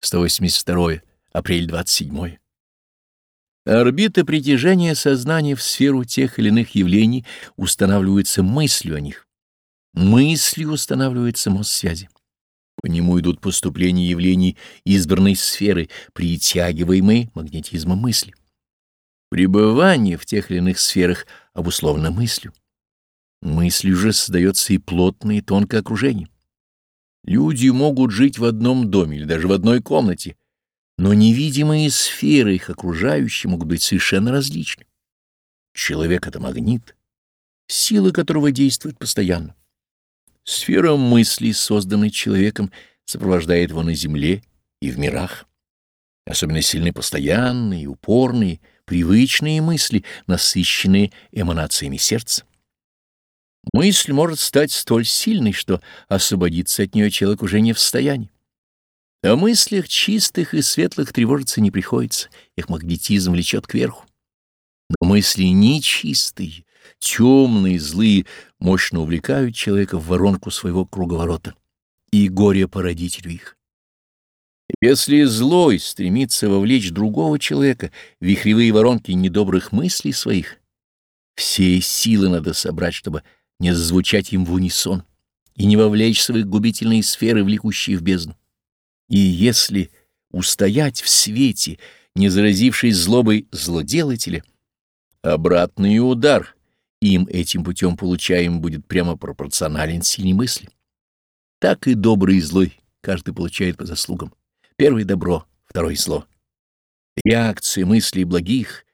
182 апрель 27 Орбита притяжения сознания в сферу тех или иных явлений устанавливается мыслью о них. Мыслью устанавливается мост связи. По нему идут поступления явлений избранной сферы, притягиваемые магнетизмом мысли. Пребывание в тех или иных сферах обусловлено мыслью. Мыслью же создается и плотное, и тонкое окружение. Люди могут жить в одном доме или даже в одной комнате, но невидимые сферы их окружающие могут быть совершенно различны. Человек — это магнит, сила которого действует постоянно. Сфера мыслей, созданной человеком, сопровождает его на земле и в мирах. Особенно сильны постоянные, упорные, привычные мысли, насыщенные эманациями сердца. Мысль может стать столь сильной, что освободиться от нее человек уже не в состоянии. О мыслях чистых и светлых тревожиться не приходится, их магнетизм влечет кверху. Но мысли нечистые, темные, злые, мощно увлекают человека в воронку своего круговорота и горе породителю их. Если злой стремится вовлечь другого человека в вихревые воронки недобрых мыслей своих, все силы надо собрать, чтобы не зазвучать им в унисон и не вовлечь свои губительные сферы, влекущие в бездну. И если устоять в свете, не заразившись злобой злоделателя, обратный удар им этим путем получаем будет прямо пропорционален силе мысли. Так и добрый и злой каждый получает по заслугам. Первый — добро, второй — зло. Реакция мыслей благих,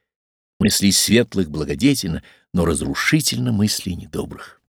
мыслей светлых благодетельна, но разрушительно мыслей недобрых.